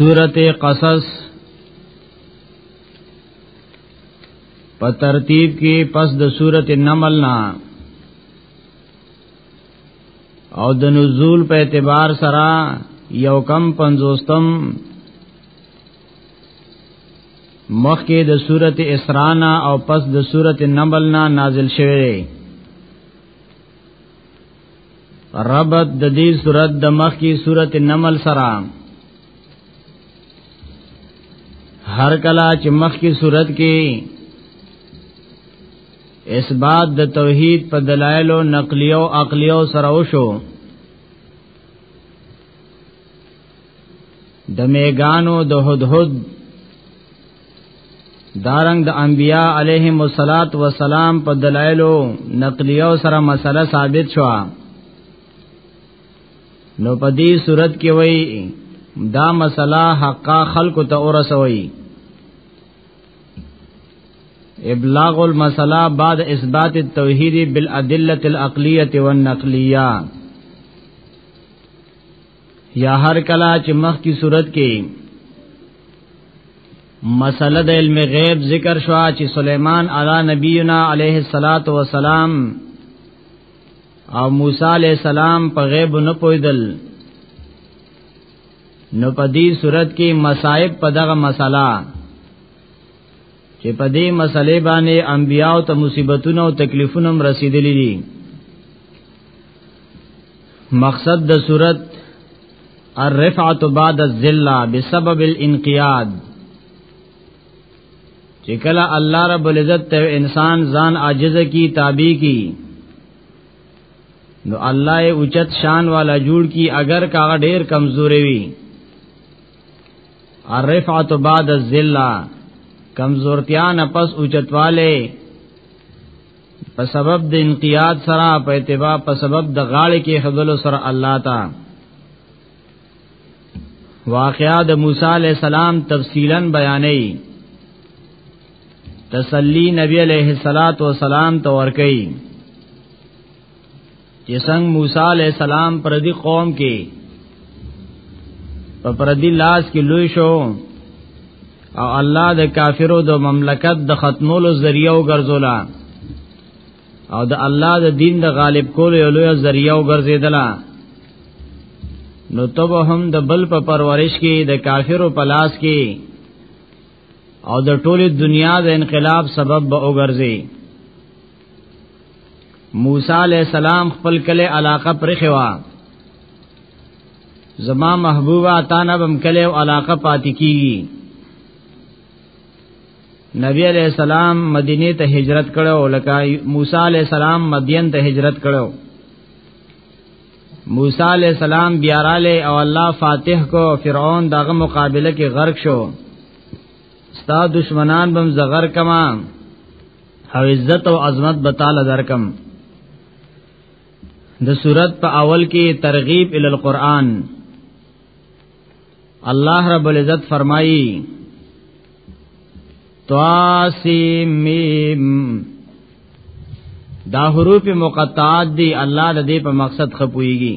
سورت قصص په ترتیب کې پس د سورت نمل نا او د نزول په اعتبار سره یو کم پنځوستم مخکې د سورت اسرانا او پس د سورت نمل نا نازل شوه ربط د دې صورت د مخ کی صورت نمل سره هر کلا چې مخ کی صورت کې اثبات د توحید په دلایل او نقلی او عقلی او سره وشو د میګانو د هدهد دارنګ د انبیاء علیهم الصلاۃ والسلام په دلایلو نقلیو سره مسله ثابت شوه نو په دې صورت کې وای دا مسله حقا خلق ته اورسوي ابلاغ المسله بعد اثبات التوحید بالادله العقلیه والنقلیه یا هر کلا چې مخ کی صورت کې مسله د علم غیب ذکر شو چې سليمان علی نبینا علیه الصلاۃ والسلام او موسی علیہ السلام په غیب نه پویدل نو په دې صورت کې مصائب په دغه مسله چې په دې مسلې باندې انبیاو ته مصیبتونه او تکلیفونه رسیدلې دي مقصد د صورت الرفعت بعد الذلہ بسبب الانقیاد چې کله الله رب العزت ته انسان ځان عاجز کی تابع کی نو الله یې اوچت شان والا جوړ کی اگر کاغه ډیر کمزوري وي الرفعت بعد الذلہ کمزورتیا نه پس اوچتواله په سبب د انقیاد سره په اتباع په سبب د غاړې کې خدل سره الله تا واقعا د موسی علی السلام تفصیلا بیانې تسلی نبی علیہ الصلات والسلام تو ورکی چې څنګه موسی علی السلام پر دې قوم کې په پر دې لاس کې لوی شو او الله د کافرو د مملکت د ختمولو ذریعہ وګرځولا او د الله د دین د غالب کولو یو لوی ذریعہ وګرځیدلا نو تب هم د بل په پرورش کې د کافرو په لاس کې او د ټوله دنیا د انقلاب سبب به وګرځي موسی علی السلام خپل کله علاقه پرخوا زما محبوبه تا نه بم کله او علاقه پاتې کیږي نبی علی السلام مدینه ته هجرت کړو لکه موسی علی السلام مدین ته هجرت کړو موسی علی السلام بیا رااله او الله فاتح کو فرعون دغه مقابله کې غرق شو ستا دشمنان بم زغر کما او عزت او عظمت به تعالی درکم د صورت په اول کې ترغیب ال القرآن الله رب العزت فرمایي تواسیم دا حروف مقطعات دی الله د دې په مقصد خپويږي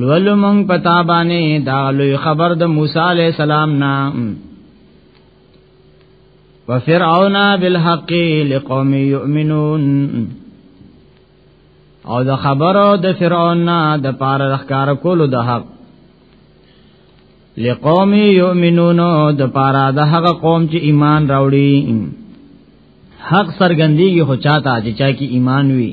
لولو مونږ پتا باندې دا لوی خبر د موسی علی السلام نا وفرعون بالحق لقوم یؤمنون او د خبرو د فرعون نا د پار رخکار کولو د حق لقوم یؤمنون د پار د هغه قوم چې ایمان راوړي حق سرګندېږي هو چاته چې چا کې ایمان وي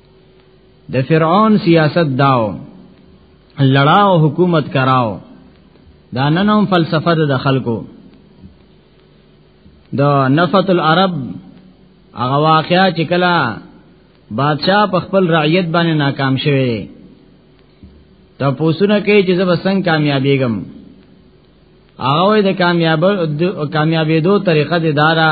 د فرعون سیاست داو لړاو حکومت کراو دا ننوم فلسفه د خلکو د نفت العرب هغه واقعیا چې کلا بادشاہ په خپل رعیت باندې ناکام شوه دی ته پوسونه کوي چې زب څنګه کامیابیږم هغه د کامیاب کامیابې دوه طریقه دي دارا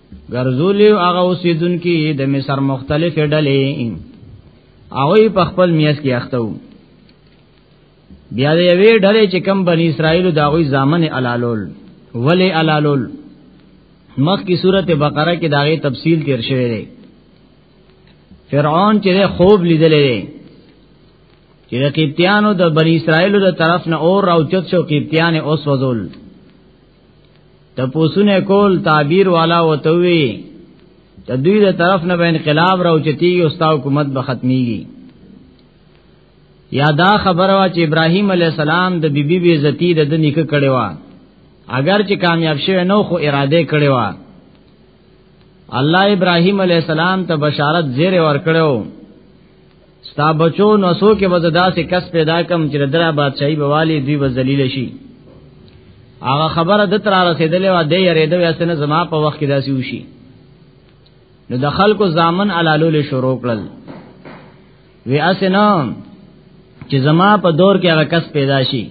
ګرځولې هغه اوسیدونکو د مصر مختلف ډلې هغه په خپل میاس کې اختو بیا د یوې ډلې چې کم بنی اسرائیل دا غوي ځامن علالول ولی علالول مخ کی سورته بقره کې داغه تفصیل تیر شوی دی فرعون چې خوب لیدلې چې د قبطیانو د بنی اسرائیل د طرف نه اور راوچت شو قبطیان اوس وزول تپوسونه کول تعبیر والا وتوي د دوی د طرف نه به انقلاب راوچتي او ستا حکومت به ختميږي یا دا خبره وا چې ابراهيم عليه السلام د بيبي بي عزتي د نیکه کړي وا اگر چې کامیاب شوه نو خو اراده کړي وا الله ابراهيم عليه السلام ته بشارت زیره ور کړو ستا بچو نو سو کې وځه داسې کس پیدا کم چې درا بادشاہي بوالي دوی به ذلیل شي هغه خبره د تر رسیدلې و دی یریدو یاسنه زما په وخت کې داسې وشي نو د خلکو ځامن علالو له شروع کړل وی اسنه چې زما په دور کې هغه کس پیدا شي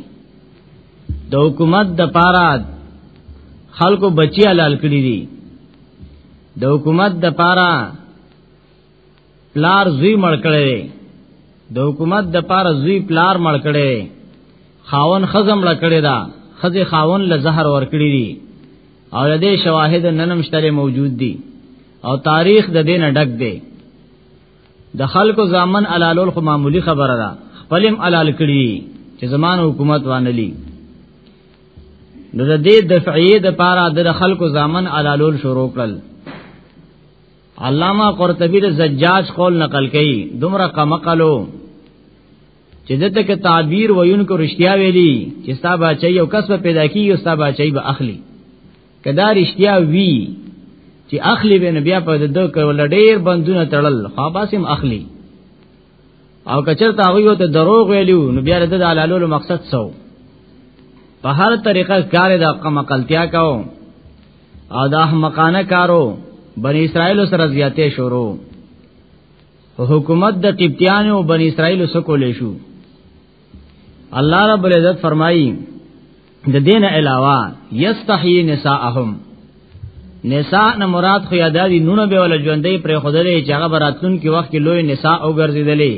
د حکومت د پاره خلکو بچی حلال کړی دي د حکومت د پاره پلار زوی مړ کړي د حکومت د پاره زوی پلار مړ کړي خاون خزم مړ کړي دا خزه خاون له زهر ور کړی دي او د دې شواهد ننم شتره موجود دي او تاریخ د دین ډک دی د خلکو ځامن علالول خو معمولی خبره ده خپلم علال کړی چې زمان حکومت وانلی نو د دې دفعې د پاره د خلکو ځامن علالول شروع کړل علامہ قرطبی د زجاج قول نقل کړي دومره کمقلو چې دته کې تعبیر وینکو رښتیا ویلي چې ستا بچي یو کس په پیدا کیږي او ستا بچي به اخلي کدا رښتیا وی چې اخلي به بیا په دغه کول ډیر بندونه تړل خاصم اخلي او کچرته هغه ته دروغ ویلو نو بیا د دلالولو مقصد سو په هر طریقه کار د قمقلتیا کاو او دا احمقانه کارو بنی اسرائیل سره زیاتې شروع حکومت د قبطیانو او بنی اسرائیل سره کولې شو الله رب العزت فرمایي د دین علاوه یستحی نساءهم نساء نه مراد خو یادادي نونه به ول ژوندې پر خدای چې هغه براتلون کې وخت کې لوی نساء او ګرځیدلې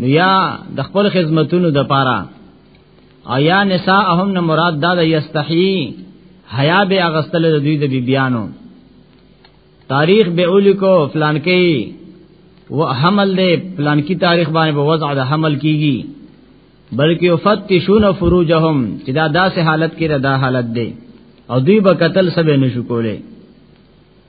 نو یا د خپل خدمتونو د پاره او یا نساءهم نه مراد دا د یستحی حیا به اغستل د دوی د بیبیانو تاریخ به اولیکو فلان کې و حمل دې فلان کی تاریخ باندې په وضع د حمل کیږي بلکې فتشون فروجهم چې دا داسې حالت کې دا حالت دی او دوی به قتل سبه نشو کولای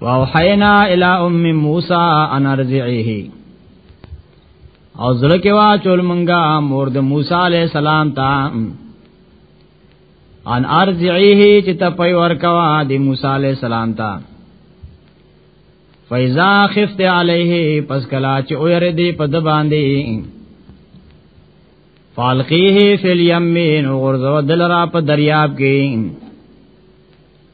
واوحینا الی ام موسی ان ارجعه او زړه کې وا چول منګه مور د موسی علی السلام ته ان ارجعه چې ته پي ورکوا د موسی علی السلام ته فیزا خفت علیه پس کلا چې او یری دی په د باندې فالقیه فی الیمین غرزو دل را په دریاب کې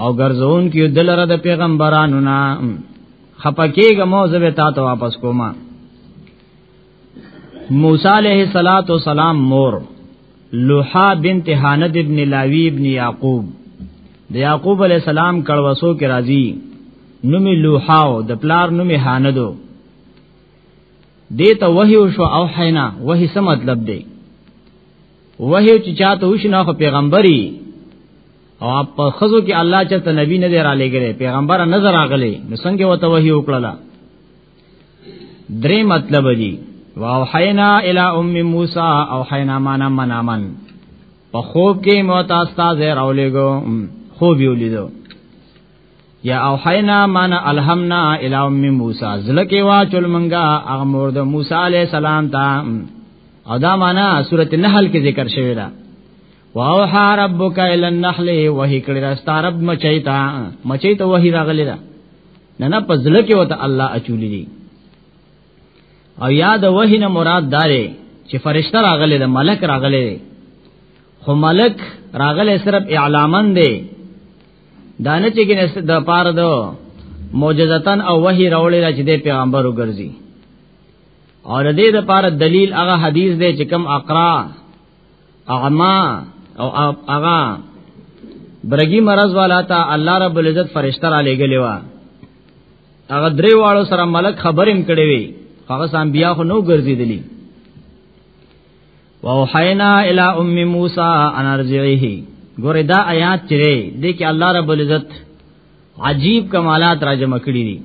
او ګرځون کې دلره د پیغمبرانو نه خپکیګه موزه به تاسو واپس کوما موسی علیہ الصلات والسلام مور لوحا بنت حاند ابن لاوی ابن یعقوب د یعقوب علیہ السلام کړوسو کې راځي نومي لوحاو د پلار نومي حاندو دیتا وحی شو او حینا وحی سم مطلب دی وحی چې چاته وشنه خو پیغمبري او په خزو کې الله چرته نبی نه دی را لګره پیغمبر نظر اغلی نو څنګه وته وحی وکړه درې مطلب دی واو حینا الی ام موسی او حینا معنا منامن په خوب کې موت استاد راولېګو خوب یو لیدو یا او حینا معنا الہمنا الی ام موسی زلکه وا چول منګه هغه مور د موسی علی السلام ته او دا معنا سورته نحل کې ذکر شوی دی واوحا ربک الی النحل وحی کړی دا ستارب مچای تا مچای ته وحی راغلی دا نه نه پزله کې وته الله اچولی دی او یاد وحی نه مراد داره چې فرشتہ راغلی دا ملک راغلی دی خو ملک راغلی صرف اعلامن دی دانه چې کې د پاره دو معجزتن او وحی راولې چې د پیغمبر وګرځي اور دې د پاره دلیل هغه حدیث دی چې کم اقرا اعما او اغا برګي مرز والا ته الله رب العزت فرشتہ را لېګلې وا هغه درې واړو سره ملک خبرېم کړې وي هغه سم بیا خو نو ګرځېدلی ووحینا الی ام موسی ان ارجعه ګوره دا آیات چې دی کې الله رب العزت عجیب کمالات را جمع کړی دي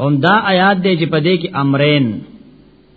هم دا آیات دی چې په دې کې امرین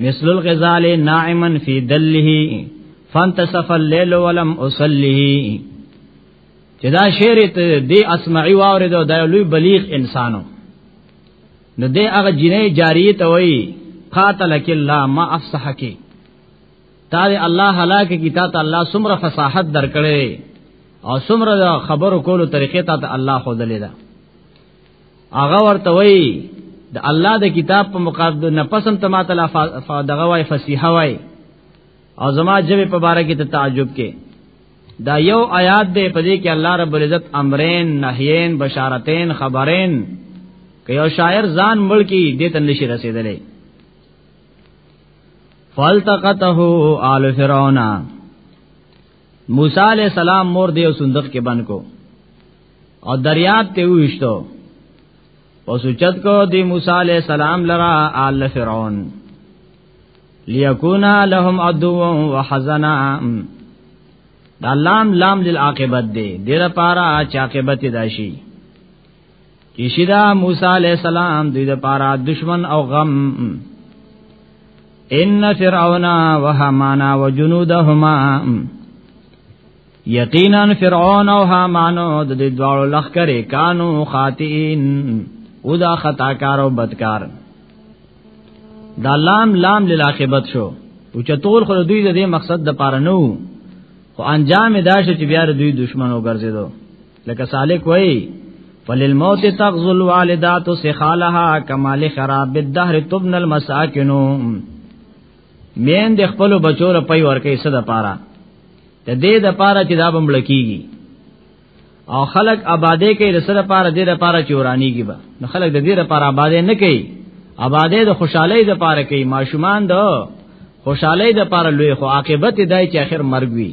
مثل الغزال ناعما فی دله فانتصف الليل ولم اصلي چې دا شعر ته دی اسمعي واورید او دا لوی بلیغ انسانو نو دې هغه جنې جاری ته وای قاتلک الله ما افصحک تا دې الله هلاک کی تا ته الله سمره فصاحت درکړې او سمره خبرو کولو طریقې ته الله خو دلیدا هغه ورته وای د الله د کتاب په مقابله نه پسند ته ماته لا دغه وای فصیحه وای او زما جبه په باره کې ته تعجب کې دا یو آیات دی په دې کې الله رب العزت امرین نهین بشارتین خبرین که یو شاعر ځان ملکی دې ته نشي رسیدلې فالتقته آل فرعون موسی علی السلام مور دیو صندوق کې بند کو او دریاب ته وښتو او سوچت کو دی موسی علی السلام لرا آل فرعون لیکونا لهم عدو و حزنا دا لام لام للعاقبت دی دیر پارا چاقبت داشی کشیدا موسی علی السلام دوی د پاره دشمن او غم ان فرعون وهامان وجنودهما یقینا فرعون او هامان د دې دوړو لخرې کانو خاطئین او دا خطا کار او بدکار دا لام لام للاخبت شو او چتول خو دوی د دې مقصد د پاره نو خو انجام دا شو چې بیا دوی دشمن وګرځیدو لکه سالک وای فللموت تغزو الوالدات سخالها کمال خراب الدهر تبن المساکن مین د خپل بچو له پي ورکه صد پاره د دې د پاره چې دا بمړ کیږي او خلق آبادې کې د سره پاره دې د پاره چورانی کی با نو خلق د دې د پاره آبادې نه کوي آبادې د خوشحالي د پاره کوي ماشومان د خوشحالي د پاره لوی خو عاقبت دای چې اخر مرګ وي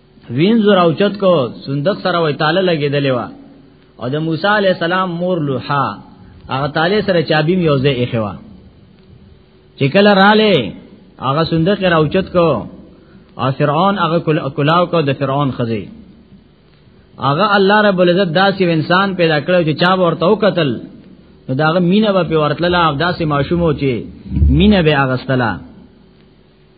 وین زور او چت کو صندوق سره وای تاله لګیدلې وا او د موسی علی السلام مور لوحا هغه تاله سره چابی میوزه یې خوا چې کله رااله هغه صندوق را او چت کو او فرعون هغه کلاو کو د فرعون خزی هغه الله رب العزت داسې انسان پیدا کړو چې چا ورته وکتل نو داغه مینه به ورتله او داسې ماشوم و چې مینه به اغستله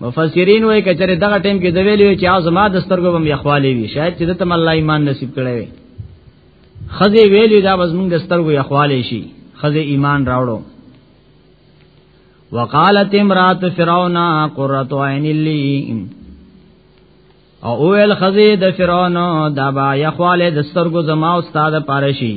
مفسرین وایي کچره دغه ټیم کې د ویلو چې ازما د سترګو بم یخوالی وي شاید چې د تم الله ایمان نصیب کړي وي خزه ویلو دا وزمون د سترګو یخوالی شي خزه ایمان راوړو وقالت امرات فرعون قرۃ عین لی او اول خزه د فرعون دا با یخواله د سترګو زما استاد پارشي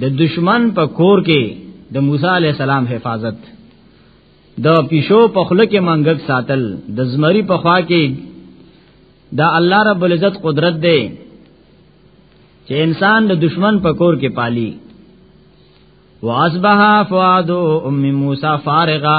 د دشمن په کور کې د موسی علی السلام حفاظت د پیشو په خله کې منګک ساتل د زمری په خوا کې دا الله رب العزت قدرت دی چې انسان د دشمن په کور کې پالي واصبح فؤاد ام موسی فارغا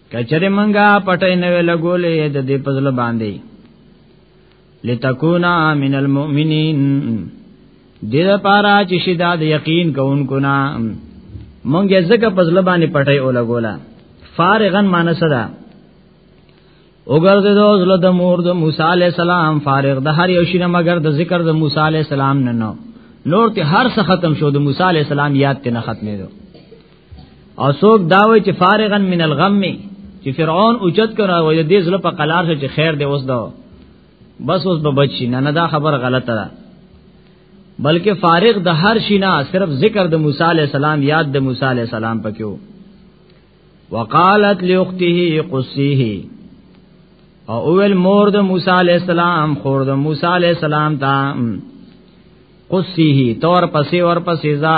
کچره منګه پټې نه لګولې د دې پزل باندې لتكونا من المؤمنين دې لپاره چې شیدا د یقین کوونکو نه مونږه زکه پزل باندې پټې او لګولا فارغن مانسدا وګرځې دو زله د مور د موسی عليه السلام فارغ د هر یو شینه مگر د ذکر د موسی عليه السلام نه نو نور ته هر څه ختم شو د موسی عليه السلام یاد ته نه ختمې دو او څوک داوي چې فارغا من الغم چې فرعون اوچت کړه او دې زله په قلار شو چې خیر دې اوس دا بس اوس به بچی نه نه دا خبر غلطه ده بلکې فارغ د هر شي نه صرف ذکر د موسی عليه السلام یاد د موسی عليه السلام پکيو وقالت لاخته قصيه او اول مور د موسی عليه السلام خور د موسی عليه السلام ته قصيه تور پسې ور پسې ځا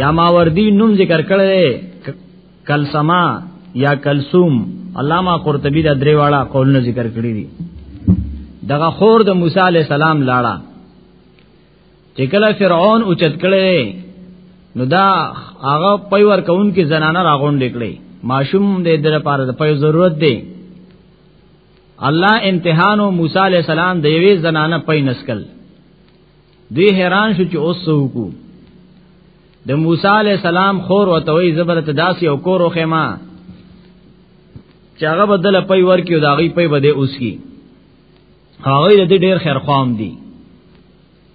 یا ماوردی نوم ذکر کړی کلسما یا کلثوم علامه قرطبی دا درې واړه قولونه ذکر کړی دي دغه خور د موسی علی السلام لاړه چې کله فرعون اوچت کړي نو دا هغه پيور کون کې زنانه راغونډ کړي ماشوم دې د لپاره د پيو ضرورت دی الله امتحان او موسی علی السلام د یوې زنانه پي نسکل دوی حیران شو چې اوس وکړو د موسی علی السلام خور وتوي زبرت داسي او کورو خما چې هغه بدل پي ورکیو دا غي پي بده اوس کی هغه دې ډیر خیر خوام دي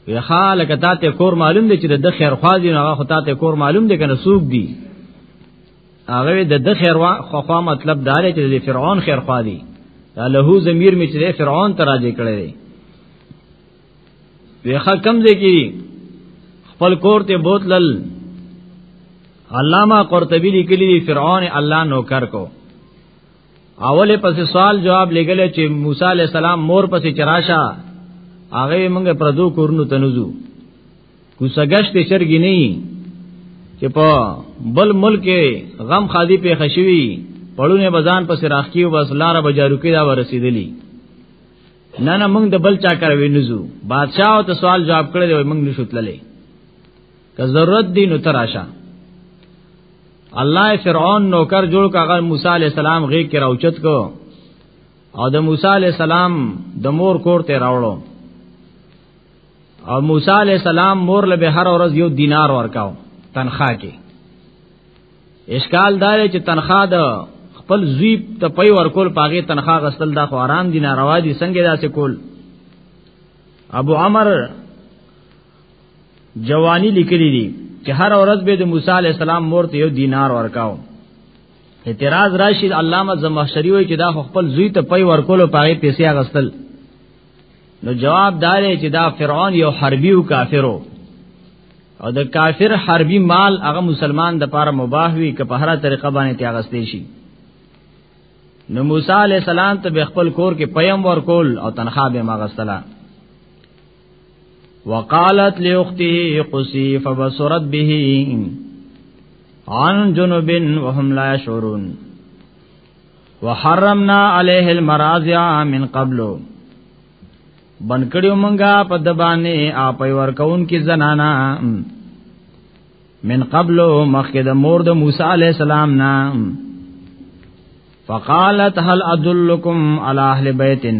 وی خاله کته ته کور معلوم دي چې د خیر خوا دي هغه خطا ته کور معلوم دي کنه سوق دي هغه د د خیر خوا مطلب دار چې د فرعون خیر خوا دي له زمیر می چې فرعون تراجه کړي ویخه کم دی کی خپل کور ته بوتلل علامہ قرطبی لیکلی دی فرعون الله نوکر کو اول پس سوال جواب لګل چې موسی علی السلام مور پس چراشه هغه موږ پردو کورنو تنزو کو سګشت چرګی نه چې په بل ملک غم خادي په خشوي پړونه بزان پس راخکیو بس لار بجارو کې دا ورسیدلی نه نه موږ د بل چا کار وینځو بادشاہ او ته سوال جواب کړی دی موږ نشو تللی که ضرورت دی نو تراشه الله فرعون نوکر جوړ کا غل موسی علی السلام غیږ کې راوچت کو او د موسی علی السلام د مور کور ته راوړو او موسی علی السلام مور له به هر ورځ یو دینار ورکاو تنخواه کې اشکال دا چې تنخواه د خپل زوی ته پي ورکول پاغه تنخواه غسل دا خو آرام دي ناروا دي څنګه داسې کول ابو عمر جوانی لیکلی دي چې هر ورځ به د موسی علی السلام مور ته یو دینار ورکاو اعتراض راشد علامه زمخشری وای چې دا خپل زوی ته پي ورکول پاغه پیسې غسل نو جواب دار چې دا فرعون یو حربي او کافرو او د کافر حربي مال هغه مسلمان د پاره مباح وي که په هر طریقه باندې تیاغستې شي نو موسی علی السلام ته به خپل کور کې پیم ور کول او تنخواه به ماغستلا وقالت لاخته قصي فبصرت به عن جنوب وهم لا يشعرون وحرمنا عليه المراضع من قبل بن کړیو مونږه په د باندې اپ ور کون کې زنانا من قبل مخکې د مور د موسی عليه السلام نه فقالت هل ادلکم علی اهل بیتن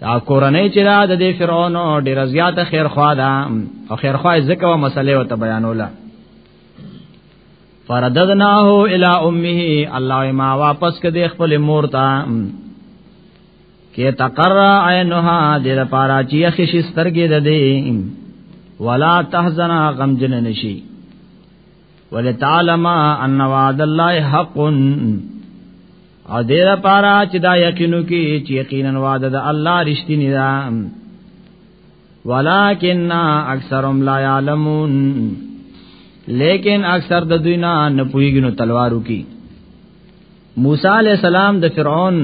دا کورنۍ چې دا د دې فرعون ډیر زیات خیر خوا ده او خیر خوا ځکه و مسلې او ته بیانوله فرددناه الى امه الله ما واپس کده خپل مور ته کې تقر عینها د لپاره چې اخی شي سترګې ده دې ولا تحزن غم جن نشي ولتعلم ان وعد الله حق او دې لپاره چې دا یقینو کې چې یقینا وعده د الله رښتینی ده ولکن اکثرهم لا يعلمون لیکن اکثر د دوی نه نه پویږي نو تلوارو کی موسی علی السلام د فرعون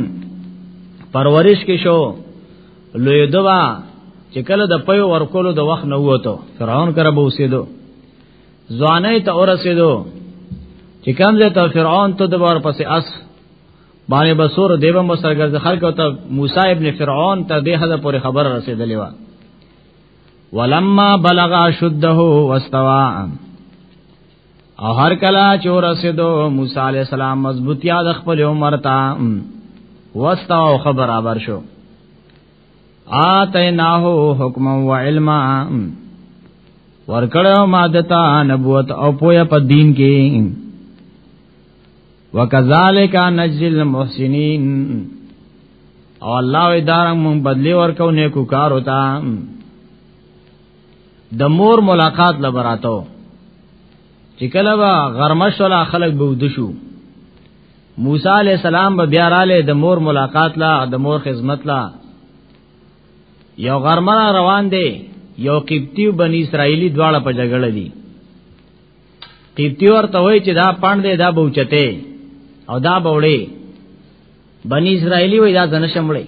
پرورش کې شو لوی دوا چې کله د پي ورکولو د وخت نه وته فرعون کړه به اوسېدو ځواني ته ورسېدو چې کوم ځای ته فرعون ته د بار پسې اس باندې بصور دیو مسرګر خلق او ته موسی ابن فرعون ته د هدا پورې خبر رسیدلې و ولما بلغ شده واستوى او هر کلا چور رسیدو موسی علی السلام مضبوطیا د خپل عمر ته واستو خبر آبر شو آتیناه حکم و علم ورکړو ما دتا نبوت او پویا په دین کې وکذالک نجزی المحسنین او الله وی دارم مون بدلی ورکو نیکو کار ہوتا د مور ملاقات لبراتو چې کله با غرمه شول خلک به ود شو موسی علی السلام به بیا رااله د مور ملاقات لا د مور خدمت لا یو غرمه را روان دی یو قبطی بنی اسرائیلی دواړه په جګړه دي قبطی ورته وای چې دا پاندې دا بوچته او دا بوړې بنی اسرائیلی وای دا ځنه شمړې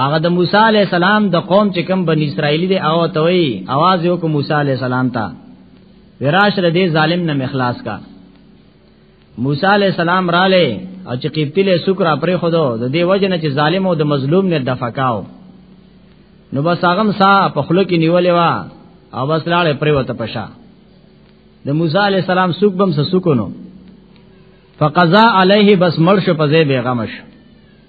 هغه د موسی علی السلام د قوم چې کوم بنی اسرائیلی دی او ته وی आवाज یو کو موسی علی السلام ته وراش ر دې ظالم نه مخلاص کا موسی علی السلام را لې او چې قبطی له شکر پرې خدو د دې وجه نه چې ظالم او د مظلوم نه دفقاو نو بس هغه سا په خلو کې نیولې وا او بس لاړې پرې وته پشا د موسی علی السلام سوق بم سسکونو فقضا علیه بس مرش په زی بیغمش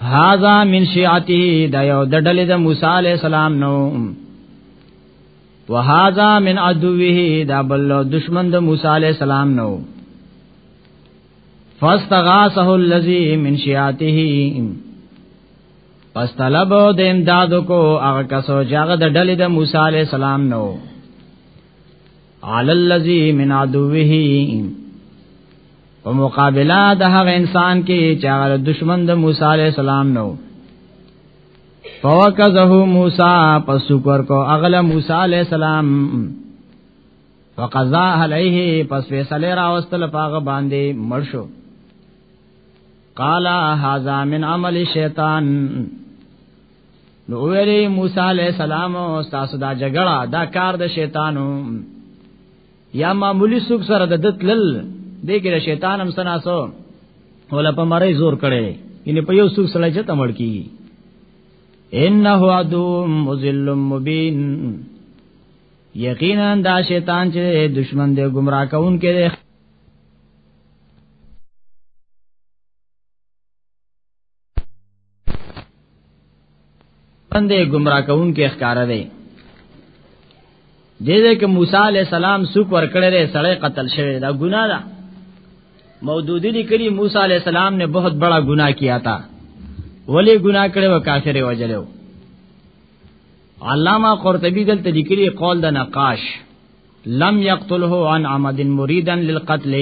هاذا من شیعته دا یو د ډلې د موسی علی السلام نو وهاذا من عدوه دا بل دشمن د موسی علی السلام نو فاستغاثه الذی من شیعته پس طلب د امداد کو هغه کسو چې هغه د ډلې د موسی علی السلام نو علی الذی من عدوه په مقابله د هغه انسان کې چې هغه دشمن د موسی عليه السلام نو فوکزه موسی پس کور کو اغله موسی عليه السلام فقضا عليه پس فیصله را واستل پاغه باندې مرشو قالا هاذا من عمل شیطان نو ویلی موسی علیہ السلام او تاسو دا جګړه دا کار د شیطانو یا معمولی سوک سره د دتلل دې کې شیطان هم سناسو ولا په مړی زور کړي ان په یو سوک سره چې تمړ کی انه عدو مذل مبین یقینا دا شیطان چې دشمن دې گمراه کون کې باندې گمراه کون کې ښکار دی دې دې کې موسی علی السلام سوق ور کړې سړی قتل شوی دا ګناه ده مودودی لیکلی موسی علی السلام نے بہت بڑا گناہ کیا تھا ولی گناہ کړي و کافر وجلو علامہ قرطبی دلته لیکلی قول د نقاش لم يقتله عن عمد مريدا للقتل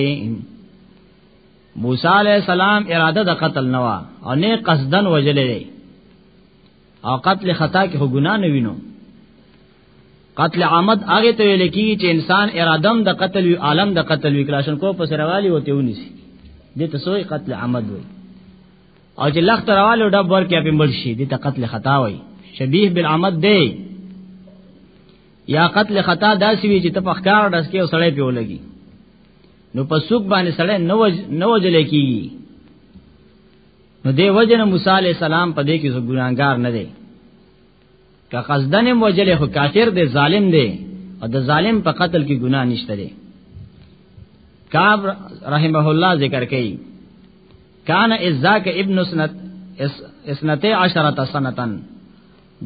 موسی علی السلام اراده د قتل نه وا او نه قصدن وجلې او قتل خطا کې هو ګنا نه وینو قتل عامد هغه ته ویل کی چې انسان ارادم د قتل وی عالم د قتل وی کلاشن کو په سروالی وته ونیسی دې ته سوې قتل عامد وی او چې لخت روالو ډب ورکه په مل شي دې ته قتل خطا وی شبیه بالعمد دی یا قتل خطا داسې وی چې تفخکار داس کې وسړې پیولګي نو په سوق باندې سړی نو نو جلې کیږي نو دی وجن موسی علی السلام په دې کې زو ګناګار نه دی که قصدن وجلې خو کافر دی ظالم دی او د ظالم په قتل کې ګناه نشته دی کعب رحمه الله ذکر کوي کان ازاک ابن سنت اسنته عشرة سنتن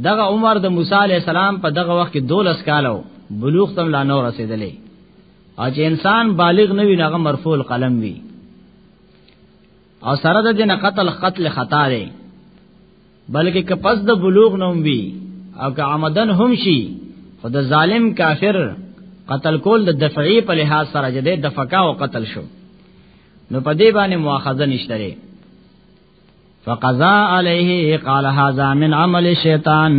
دغه عمر د موسی علی السلام په دغه وخت کې 12 کالو بلوغ تم لا نور رسیدلې او چې انسان بالغ نه وي هغه مرفوع القلم وي او سره د دې قتل قتل خطا دی بلکې که پس د بلوغ نوم وي او که عمدن هم شي خود ظالم کافر قتل کول د دفعی په لحاظ سره جده دفقا او قتل شو نو په دې باندې مؤاخذه نشته لري فقضا علیه قال هذا من عمل الشیطان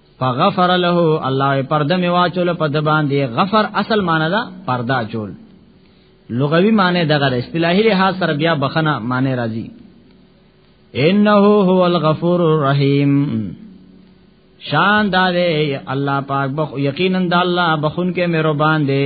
فغفر له الله پرده می واچول په د باندې غفر اصل معنی دا پرده چول لغوي معنی دغه د اصطلاحي لحاظ سره بیا بخنه معنی راځي انه هو الغفور الرحیم شان دا دی الله پاک بخ یقینا د الله بخون کې مهربان دی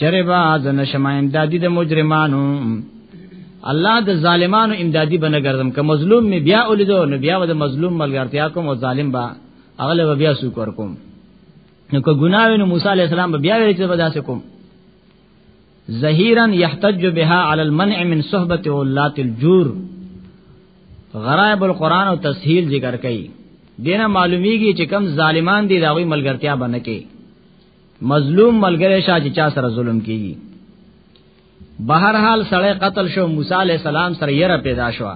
چرې با زنه شمه امدادي د مجرمانو الله د ظالمانو امدادي بنه ګرځم که مظلوم می بیا ولیدو نو بیا د مظلوم ملګرتیا کوم او ظالم با اغله بیا سو کور کوم نو که ګناوی نو موسی علی السلام به بیا ویل چې به داسې کوم ظهیرا یحتج بها علی المنع من صحبت ولات الجور غرائب القرآن او تسهیل ذکر کړي دینه معلومیږي چې کم ظالمان دي داوی ملګرتیا بنه کې مظلوم ملګری شاه چې چا سره ظلم کیږي بهر حال سړی قتل شو موسی علی السلام سره یې پیدا شو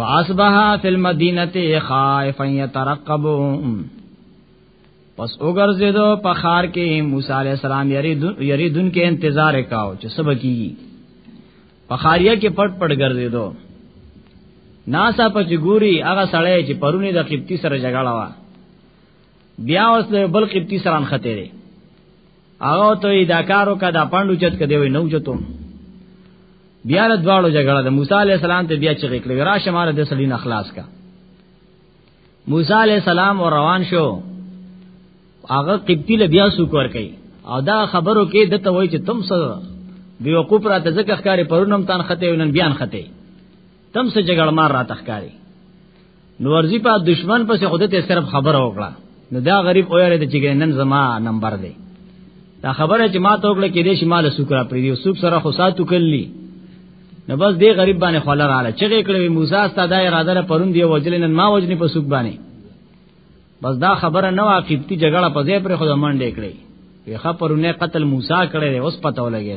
فاصبح فی المدینه خائفا یترقب پس وګرځیدو په خار کې موسی علی السلام یری دن کې انتظار کاو چې سبا کیږي په خاریه کې پټ پټ ګرځیدو ناسا په چګوري هغه سړی چې پرونی د قبطی سره جګړه وا بیا اوس له بل قبطی سره انخته دی هغه ته دا کارو کا دا پاندو چت کدی وای نو چتو بیا له دواړو جګړه د موسی علی السلام ته بیا چې کړی راشه مار د سړی نه خلاص کا موسی علی السلام ور روان شو هغه قبطی له بیا سو کور کوي او دا خبرو کې دته وای چې تم سره دی وقوف را ته ځکه ښکاری پرونم تان خته ونن بیان خته تم سره جګړه مار را تخکاری نو ورځي په دشمن پسې خود ته صرف خبر وکړه نو دا غریب اوره د چګې نن زما نمبر دی دا خبره چې ما توګل کې دې شمال سوکرا پری دی سوک سره خو ساتو کلی نو بس دې غریب باندې خلا رااله چې کړې موسی ستاده اراده را پروند دی وجل نن ما وجنی په سوک باندې بس دا خبره نو عاقبتي جګړه په ځای پر خود منډې کړې وی خبرونه قتل موسی کړې اوس پته ولګی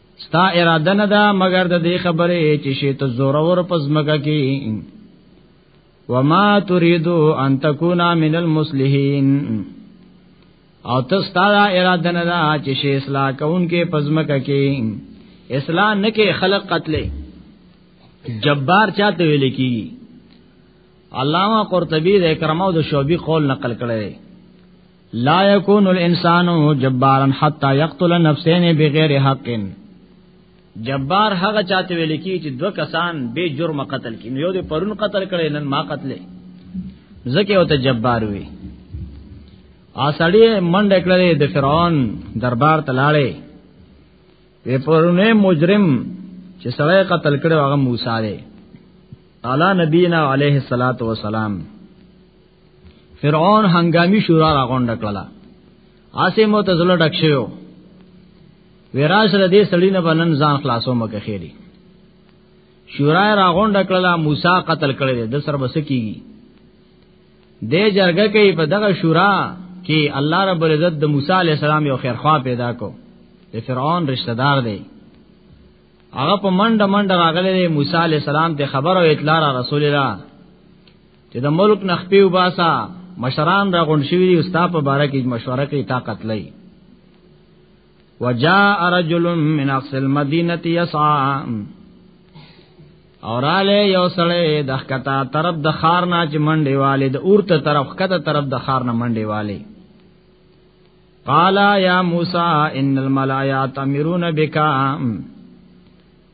ستا اراده نه ده مگر د دې خبره چې شی ته زور ور پس مګه کې وما تريدو ان تكونا من المصلحين او ته ستا اراده نه ده چې شی اصلاح کوونکې پس مګه کې اصلاح نه کې خلق قتل جبار چاته ویل کی علامہ قرطبی د کرمو د شوبی قول نقل کړی لا یکون الانسان جبارا حتا یقتل نفسین بغیر حق جبار هغه چاته ویل کی چې دو کسان به جرم قتل کین یو د پرون قتل کړي نن ما قتل زکه او ته جبار وی اسړی منډه کړلې د فرعون دربار ته لاړې وی پرونه مجرم چې سړی قتل کړي هغه موسی دی اعلی نبینا علیه الصلاۃ والسلام فرعون هنګامي شورا راغونډ کړله اسه مو ته زړه ډک شو وراش ر دې سړی نه بنن ځان خلاصو مکه خېری شورا راغونډ کړله موسی قتل کړل د سر بس کیږي دې جرګه کې په دغه شورا کې الله رب العزت د موسی عليه السلام یو خیرخوا پیدا کو د فرعون رشتہ دار دی هغه په منډه منډه راغله موسی عليه السلام ته خبر او اطلاع را رسول الله چې د ملک نخپی وباسا مشران را غون شوی دی استاد په باره کې مشوره کوي طاقت لای وجاء رجل من اقصى المدينه يسعى اور علی یو سړی د ښکتا طرف د خار نه چې منډې والے د اورته طرف کته طرف د خار نه منډې والے قال یا موسی ان الملائکه تمرون بکا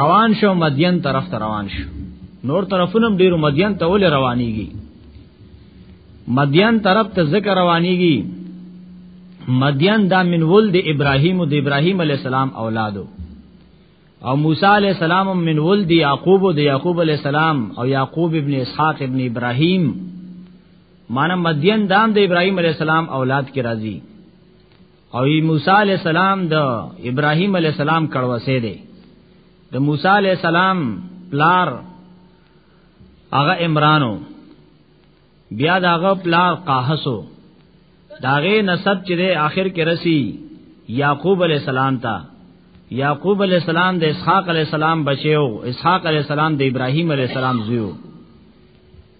روان شو مدین طرف ته روان شو نور طرفونه ډیرو مدین ته ول روانيږي مدین طرف ته ذکر روانيږي مدین دا من ولد ابراهیم او د ابراهیم علی السلام اولادو او موسی علی السلام من ولد یعقوب او د یعقوب علی السلام او یعقوب ابن اسحاق ابن ابراهیم معنی مدین دام د ابراهیم علی السلام اولاد کې راځي او ای موسی علی السلام د ابراهیم علی السلام کړوسه دی د موسی علی السلام پلار هغه عمرانو بیا دا هغه پلار قاحسو داغه نسب چې د آخر کې رسی یعقوب علی السلام ته یعقوب علی السلام د اسحاق علی السلام بچیو اسحاق علی السلام د ابراهیم علی السلام زیو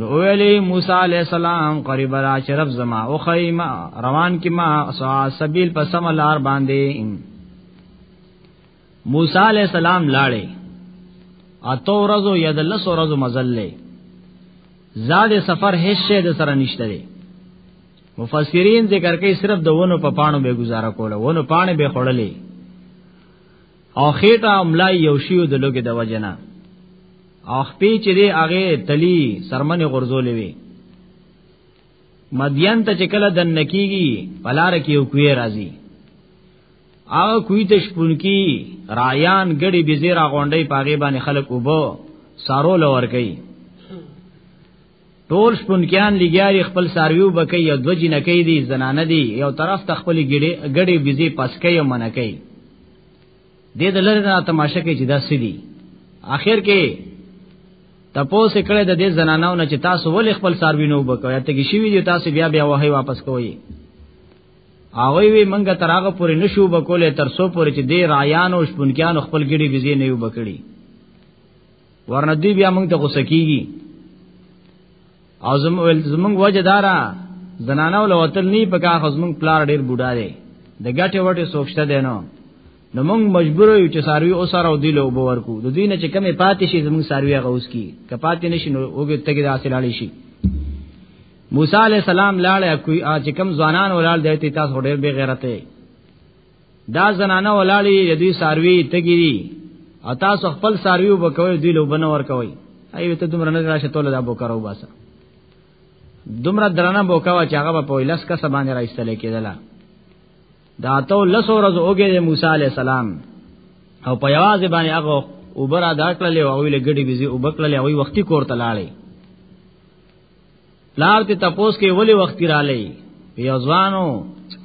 نو ویلی موسی علیہ السلام قریب را چرب زما او خیمه روان کی ما سوا سبیل په سم لار باندې موسی علیہ السلام لاړې اتو ورځو یا د لس ورځو مزلې زاد سفر هیڅ شی د سره نشته دی مفسرین ذکر کوي صرف د ونو په پانو به گزاره کوله ونو پانه به خړلې او خېټه املای یو شیو د لوګي د وجنه او خپې چې دی هغه تلی سرمن غرزولې وي مدین ته چې کله دن نکیږي پلار کې یو کوی راځي او کوی ته شپون کی رایان ګړي بزیرا غونډي پاغه باندې خلک وبو سارو لور کوي ټول شپونکیان لګیاري خپل سارویو بکې یو د جنہ کې دي زنانه دي یو طرف ته خپل ګړي ګړي بيزي پسکې او منکې دې د لری نه تماشه کې چې دا سدي اخر کې تپوس کړه د دې زنانو نه چې تاسو ولې خپل ساروی نو بکو یا ته کې شوی دی تاسو بیا بیا وهي واپس کوئ هغه وی منګه تراغه پورې نشو بکولې تر سو پورې چې دې رایانو شپونکیانو خپل ګړي بيزي نه یو بکړي ورنه دی بیا موږ ته غوسه کیږي او زمونږ وجه دارا زنانه ول وتل نی په کا خزمون پلار ډیر بوډا دی د ګټه وټه سوکشته دی نو نو موږ مجبور یو چې ساروی او سره دی له وبور کو د دینه چې کمه پاتې شي زموږ ساروی هغه اوس کی کپاتې نشي نو اوګه تګی داسې لاړې شي موسی علی السلام لاړې کوی چې کم ځوانان ولال دی تاسو ډېر بے غیرته دا زنانه ولاړی د دوی ساروی تګری او تاسو خپل ساروی وبکوي دوی لوبنه ور کوي ایو ته دومره نه راشه توله دا بوکارو باسه دومره درنه بوکاوه چې هغه په لس کس باندې راځتل کېدله دا ته لس ورځ اوګه د موسی علی السلام او په یوازې باندې هغه اوبره دا کړلې او ویلې ګډي بيزي وبکړلې او وختي کور ته لاړې پلار ته تپوس کې ولی وخت را لې یو ځوانو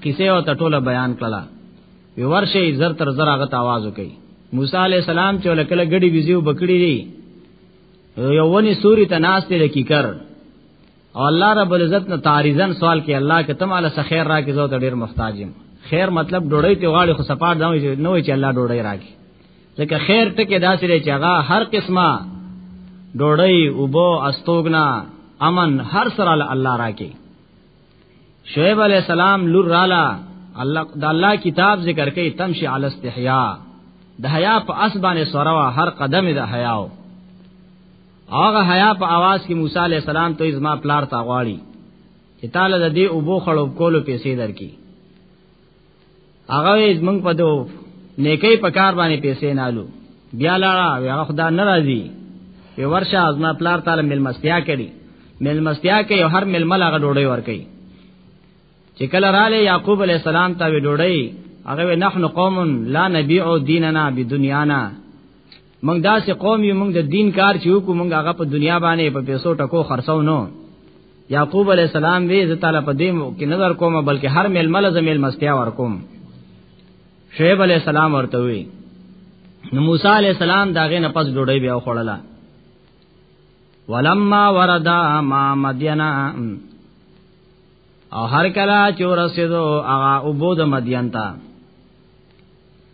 کیسه او ټوله بیان کړه وی ورشه زر تر زر هغه आवाज وکي موسی علی السلام چې لکه لګړي ویزیو بکړي دي یو ونی سوري ته ناس ته لکیکر او الله رب العزت نه تعریزن سوال کې الله کې تم علی خیر را کې زو ته ډیر محتاجم خیر مطلب ډوړی ته غاړي خو سپاټ دا نو چې الله ډوړی راکې ځکه خیر ته کې داسې دی چې هغه هر قسمه ډوړی او بو استوګنا امن هر سره له الله راکې شعیب علی السلام لور رالا الله د الله کتاب ذکر کوي تمشي علی استحیا د حیا په اسبانه سره هر قدم د حیاو هغه حیا په आवाज کې موسی علی السلام ته زما پلار تا غواړي چې تعالی د دې او بو خړو کولو پیسې درکې هغه زمنګ په دو نیکی په کار باندې پیسې نالو بیا لاړه هغه خدا ناراضي په ورشه ازما پلار تعالی ملمستیا کړي ملمستیا کې یو هر ململ هغه ډوډۍ ور کوي چې کله رااله یعقوب علی السلام ته ډوډۍ هغه نحنو قوم لا نبيع دیننا بدنیانا موږ داسې قوم یو موږ د دین کار چې وکړو موږ هغه په دنیا باندې په پیسو ټکو خرڅو نو یعقوب علی السلام وی زه تعالی په دې کې نظر کوم بلکې هر مل مل زمیل مستیا ور کوم شعیب علی السلام ورته وی نو موسی علی السلام داغه نه پس ډوډۍ بیا خوړله ولما وردا ما مدینا او هر کلا چور رسیدو هغه عبود مدین ته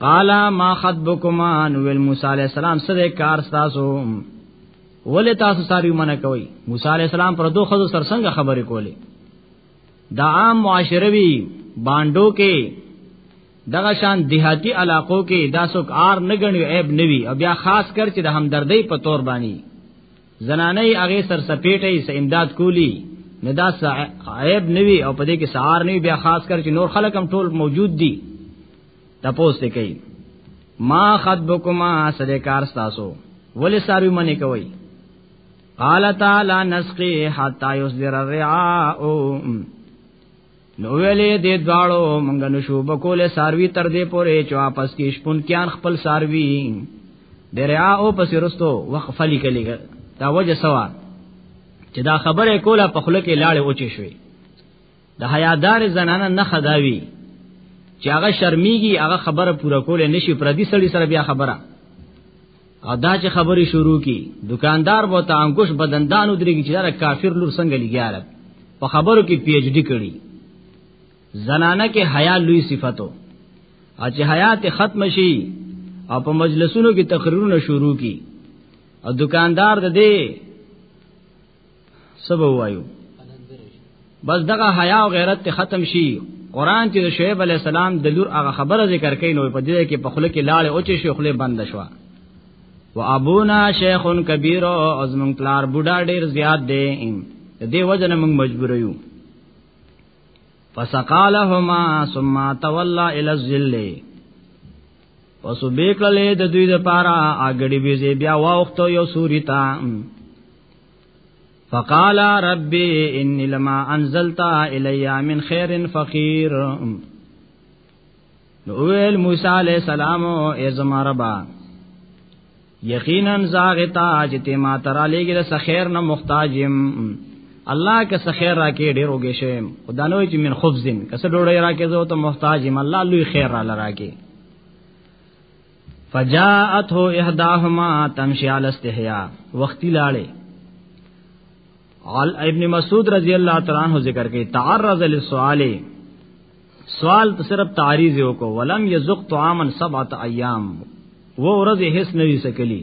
قال ما خطبكما نو ول موسی علی السلام سره کار تاسو ولې تاسو ساری منه کوي موسی علی السلام پر دوه خزو سرسنګ خبرې کولې دا عام معاشره وی باندو کې دغه شان دیهاتی علاقو کې دا څوک آر نه غني عیب نه وی او بیا خاص کر چې د همدردۍ په تور باندې زنانه یې هغه سر سپېټې سه امداد کولی نه دا عیب نه وی او په دې کې سهار نه بیا خاص کر چې نور خلک هم ټول موجود دي تپوس ته کوي ما خطبکما سره کار تاسو ولې ساروی منی کوي قال تعالی نسقي حتا يصدر الرعاء نو ویلې دې دواړو مونږ نشو بکولې ساروی تر دې پورې چې واپس کې شپون کیان خپل ساروی د رعا او پس رستو وقف لیکلی دا وجه سوا چې دا خبره کوله په خله کې لاړې اوچې شوې د حیادار زنانه نه خداوي چې هغه شرمېږي هغه خبره پوره کول نه شي پردي سړي سره بیا خبره او دا چې خبرې شروع کی دکاندار وو ته انګوش بدندان ودرېږي چې دا کافر لور څنګه لګیاره په خبرو کې پی ایچ ډی کړي زنانه کې حیا لوی صفاتو او چې حیا ته ختم شي او په مجلسونو کې تقریرونه شروع کی او دکاندار د دې سبا وایو بس دغه حیا او غیرت ته ختم شي قران چې شعیب علی السلام د لور هغه خبره ذکر کین نو په دې کې په خله کې لاړ او چې شیخله بند شو و ابونا شیخ کبیر او ازمن پلار بوډا ډیر زیات دی دې وجه نه موږ مجبور یو فسقالهما ثم تولى الى الذل پس بیکلې د دوی د پاره اګړي بيزي بیا واوختو یو سوري تا فقال ربي ان لما انزلت الي من خير فقير نو ویل موسی علیہ السلام ای زما ربا یقینا زاغتا چې ته ما ترا لګره سخیر نه محتاجم الله که سخیر راکې ډیر وګې شم خدا نو چې من خبزن کسه ډوړې راکې زه ته محتاجم الله لوی خیر را لراکې فجاءته احداهما تمشي على استحياء وختي لاړې ابن مسعود رضی الله تعالی عنہ ذکر کوي تعرض للسؤال سوال ته صرف تعریض یو کو ولم یذق طعاما سبعه ایام و ورځ هیڅ نه وی سکلی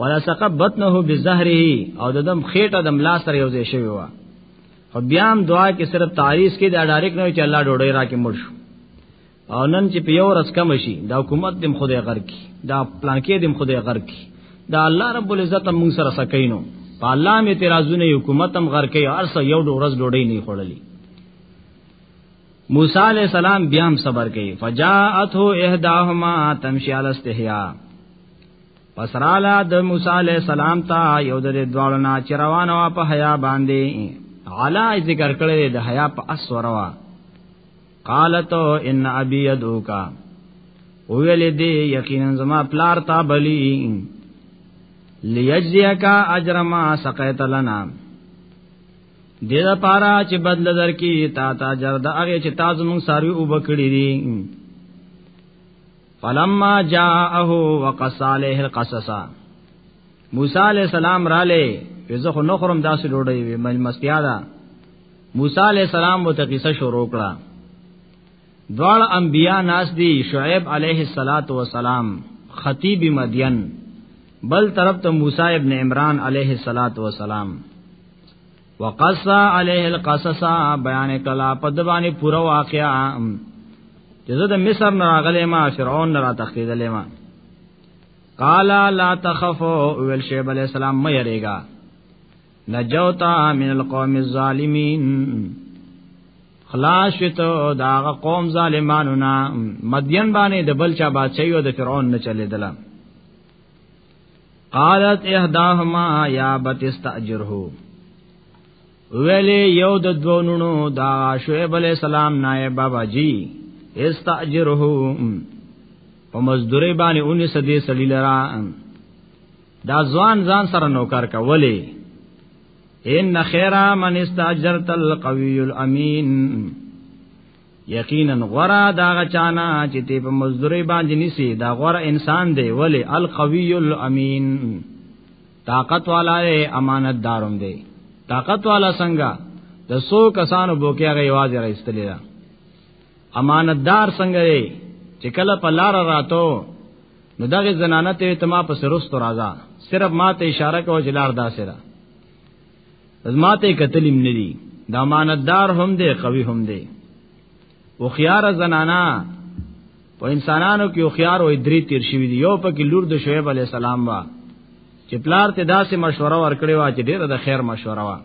ولا سقب بطنه بزهره او د دم خېټه د ملا سره یو ځای شوی و خو بیا هم دعا کې صرف تعریض کې دا ډایرک نه چې الله ډوډۍ راکې مړ شو او نن چې په یو ورځ کم شي دا حکومت دم خدای غر کی دا پلان کې دم خدای غر کی دا الله رب العزت موږ سره سکینو په الله می اعتراضونه حکومت هم غر کی ارس یو د ورځ ډوډۍ نه خړلې موسی علی السلام بیا هم صبر کوي فجاءته احداهما تمشي على استحياء پس رالا د موسی علی السلام ته یو د دوالو نه چروانه وا په حیا باندې علا ذکر کړی د حیا په اسوروا قالت ان ابي يدوکا ویل دې یقینا زما پلار تا بلی لیجزیکا اجر ما سقیت لنا دې دا پارا چې بدل درکې تا تا جر دا هغه چې تاسو مون ساری او بکړی دي فلما جاءه وقص عليه القصص موسی علیہ السلام را لې زه خو نخرم داسې ډوډۍ وي مل مستیا ده موسی علی السلام وته قصه شروع کړه دوړ انبیا ناس دی شعیب علیه الصلاۃ والسلام خطیب مدین بل طرف ته موسی ابن عمران علیه الصلاۃ والسلام وقص علیه القصص بیان کلا پدوانی پورا واقعا جزه د مصر نه راغلی ما فرعون نه را تخیدلې ما قال لا تخف ویل شیب علیہ السلام مې یریګا نجوتا من القوم الظالمین خلاص شتو دا قوم ظالمانو نا مدین باندې د بل چا بادشاہي او د فرعون نه چلے دلا قالت احداهما یا بتستاجره ویلې یو د دوه نونو دا شعیب علی السلام نائب بابا جی استاجره په مزدوري باندې 19 دې سړي لرا دا ځوان ځان سره نوکر کولی ان خیر من استاجرت القوی الامین یقینا غرا دا غچانا چې ته په مزدوري باندې نسی دا غرا انسان دی ولی القوی الامین طاقت والا دی امانت دارم دی طاقت والا څنګه د سو کسانو بوکیا غي आवाज راستلی دا امانتدار څنګه دی چې کله په لار راتو نو دغه زنانه ته ته ما پس رست راځه صرف ما ته اشاره کوي چې لار داسې ده دا. ما ته کتلیم ندی دا امانتدار هم دی قوي هم دی او خيار زنانا په انسانانو کې او خيار او درې تیر شوی دی یو پکې لور د شعیب علی السلام وا چې پلار ته داسې مشوره ورکړې وا چې ډیره د خیر مشوره وا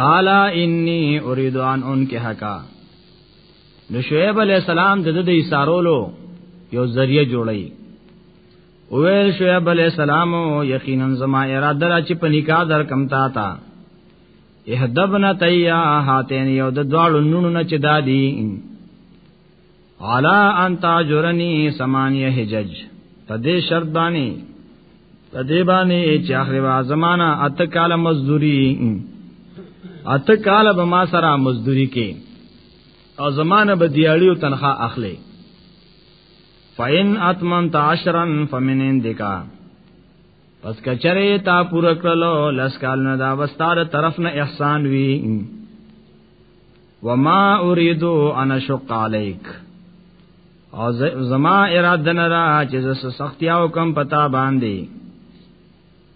قالا انی اريد ان انکحکا نو شعیب علی السلام د د ایثارولو یو ذریعہ جوړی اویل شعیب علی السلام یقینا زما اراده را چې په نکاح در کم تا تا اهدبنا تیا هاتین یو د دوالو نونو نه چې دادی علا انت جرنی سمانیه حجج په دې شرط باندې په دې باندې چې اخري وا زمانہ ات کال مزدوری ات کال به ما سره مزدوری کې او زمانه به دیاړیو تنخوا اخلي فین اتمن تعشرن فمن اندکا پس کچره تا پورا کړلو لس کال نه دا وستاره طرف نه احسان وی وما اریدو ان شق علیک او زما اراده نه را چې زه سختیا وکم پتا باندې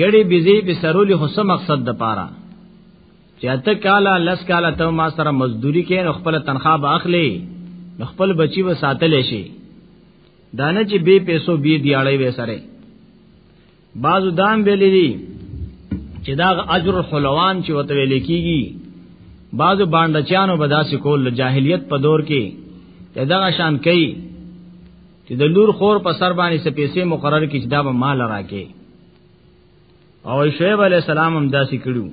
ګړي بيزي به سرولي خو سم مقصد د پاره چې اته کاله لس کاله ته ما سره مزدوري کې نو خپل تنخواه به اخلي نو خپل بچي و ساتل شي دانه چې بے پیسو بي دیاړې وې سره بعضو دام ویلې دي چې دا اجر حلوان چې وته ویلې کیږي بعضو باندچانو بداسې کول جاهلیت په دور کې دغه شان کوي چې د لور خور په سر باندې څه پیسې مقرر کړي چې دا به مال راکې او شعیب علی السلام هم داسې کړو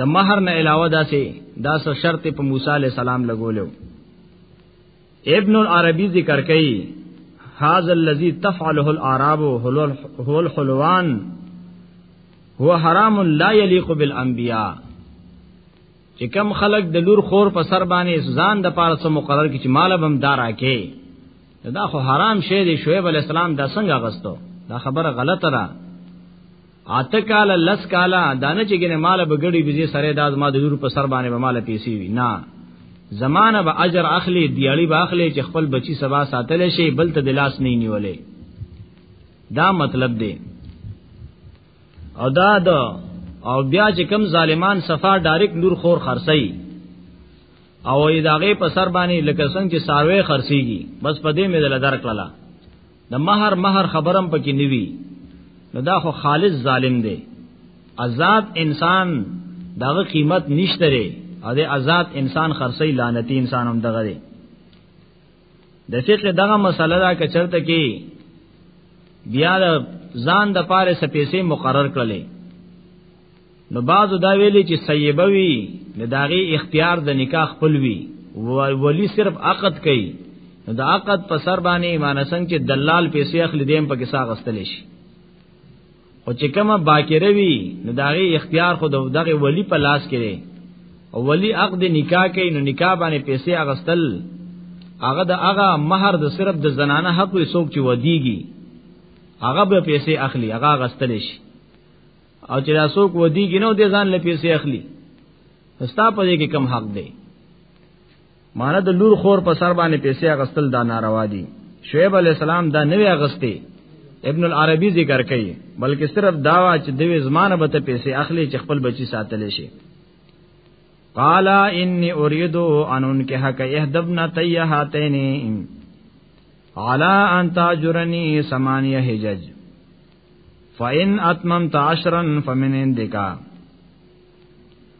د مہر نه علاوه داسې داسې شرط په موسی علی السلام لګولیو ابن العربی ذکر کوي هاذا الذي تفعله الاعراب هو الحلوان هو حرام لا يليق بالانبياء چې کم خلک د لور خور په سر باندې ځان د پاره سم مقرر کی چې مال بم دارا کې دا خو حرام شی دی شعیب علی السلام دا څنګه غستو دا خبره غلطه ده اته کال لس کال دانه چې ګنه مال بغړی بيزي سره داز ما د لور په سر باندې به مال پیسې وي نه زمانہ به اجر اخلي دیالی به اخلي چې خپل بچي سبا ساتل شي بل ته دلاس نه نیولې دا مطلب دی او دا د او بیا چې کم ظالمان صفا ډایرک نور خور خرسي او ای داغه په سر باندې لکه څنګه چې ساروي خرسيږي بس په دې مې دل درک لاله د مہر مہر خبرم پکې نیوي نو دا خو خالص ظالم دی آزاد انسان دغه قیمت نشته لري او د آزاد انسان خرسي لعنتی انسان هم دغه دی د فقه دغه مسله دا کچرته کې بیا د ځان د پاره سپېسې مقرر کړلې نو بعضو دا ویلي چې سیبوي د داغي اختیار د نکاح خپل وی ولی صرف عقد کوي نو د عقد په سر باندې ایمان سنگ چې دلال پیسې اخلي دیم په کیسه غستل شي او چې کومه باکره وي نو داغه اختیار خو دغه ولی په لاس کې دی او ولی عقد نکاح کوي نو نکاح باندې پیسې اغستل هغه د هغه مہر د صرف د زنانه حق وي څوک چې ودیږي هغه به پیسې اخلي هغه غستل شي او چې دا څوک ودیږي نو د ځان له پیسې اخلي ستا په دې کې کم حق دی معنی د لور خور په سر باندې پیسې اغستل دا ناروا دي شعیب علی السلام دا نوی اغستې ابن العربی ذکر کوي بلکې صرف داوا چې دوی زمانه به ته پیسې اخلي چې خپل بچی ساتل شي قال انی اريد ان انكحك اهدبنا تيهاتين على ان تاجرني ثمانيه حجج فان اتممت عشرا فمن عندك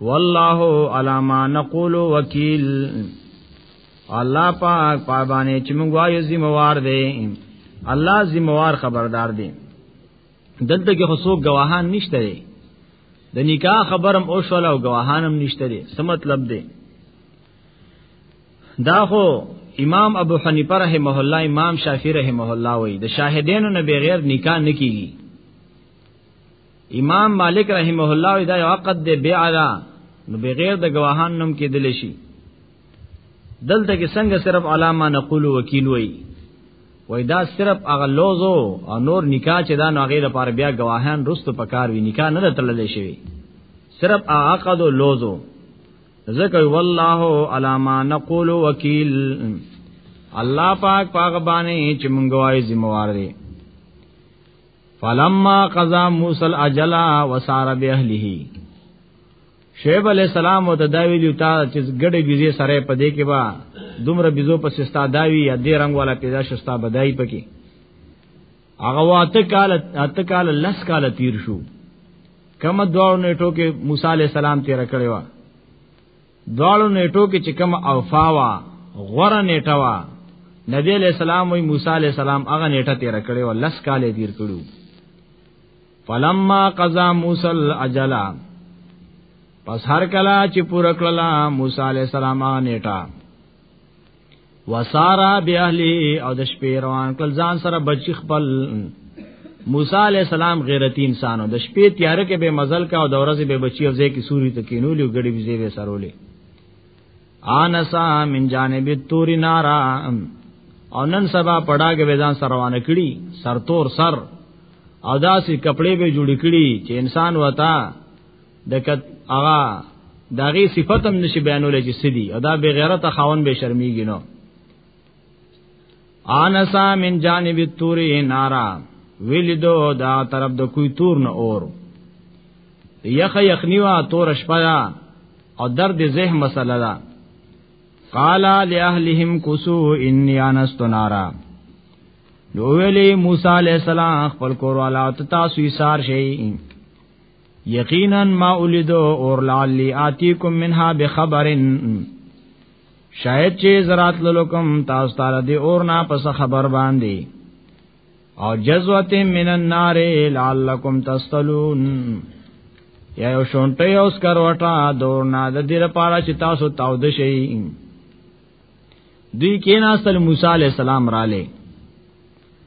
والله علی ما نقول وکیل الله پاک پابانه چې موږ وایو ذمہوار دی الله ذمہوار خبردار دی دلته کې خو څوک گواهان نشته دی د نکاح خبرم او شول او گواهان هم نشته دی څه مطلب دی دا خو امام ابو حنیفه رحمه الله امام شافعی رحمه الله وی د شاهدینو نه بغیر نکاح نکیږي امام مالک رحمه الله دا یو عقد دی بیع ده نو بغیر د گواهان نوم کې دل شي دلته کې څنګه صرف علامه نقول وکیل وای وای دا صرف هغه لوزو او نور نکاح چې دا نو غیر لپاره بیا گواهان رستو پکار وی نکاح نه تلل شي صرف عقد او لوزو ذکر والله علامه نقول وکیل الله پاک پاک باندې چې مونږ وای ذمہ وار دی فلما قضا موسی الاجل وسار باهله شعیب علی السلام او تداویل تا چې ګډه بيزي سره پدې کې با دومره بيزو په سستا داوی یا دې رنگ والا پیدا شستا بدای پکې هغه واته کال اته کال لس کال تیر شو کما دوه نیټو کې موسی علی السلام تیر کړی و دواړو نیټو کې چې کوم اوفا وا غره نیټه وا نبی علیہ السلام او موسی علیہ السلام هغه نیټه تیر کړي او لس کال تیر کړو فلما قضا موسی الاجل پس هر کلا چې پوره کړلا موسی علیہ السلام هغه نیټه وسارا بیاهلی او د شپې روان کل ځان سره بچی خپل موسی علی السلام غیرتی انسانو د شپې تیار کې به مزل کا او د ورځې به بچی او ځای کې سوري ته کینولیو غړي بيزي به سرولې انسا من جانب تور نارا او نن سبا پړاګه به ځان سره روان کړي سرتور سر او داسې کپڑے به جوړ کړي چې انسان وتا دکت اغا داغي صفت هم نشي بیانول چې سدي او دا بے غیرت خاون به شرمېږي نو انسا من جانب التور نارا ویلیدو دا طرف د کوی تور نه اور یخ یخنیوا تور شپیا او درد زه مسله ده قالا لاهلهم کوسو انی انست نارا نو ویلی موسی علیہ السلام خپل کور والا تاسو یې سار شي یقینا ما اولیدو اور لعلی آتیکم منها بخبرن شاید چې زرات لکم تاسو تعالی دی اور نه پس خبر باندې او جزوت من النار لعلکم تستلون یا یو شونټي اوس کروټا دور نه د دې لپاره چې تاسو تاو د شي دوی کیناستل موسی علی السلام را لې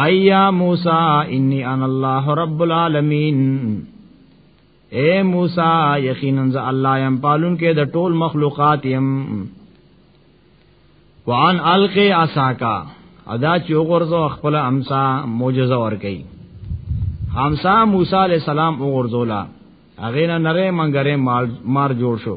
ایا موسی انی ان الله رب العالمین اے موسی یقینا ز الله یم پالون کې د ټول مخلوقات یم وان القی عصاکا ادا چې وګورځو خپل امسا معجزه ور کوي امسا موسی علی السلام وګورځولا هغه نه نره منګره مار جوړ شو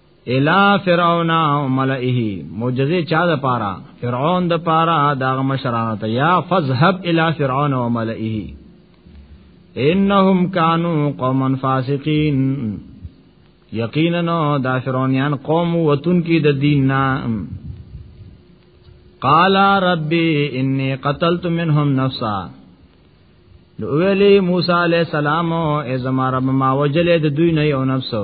الا فرعون او ملئه معجزه چا د پاره فرعون د پاره دا مشرانو ته یا فذهب الا فرعون او ملئه انهم كانوا قوما فاسقين یقینا دا فرعونیان قوم وتون کی د دین نا قال ربي اني قتلت منهم نفسا نو ویلی موسی علیہ السلام ای زما رب ما وجلې د دوی نه یو نفسو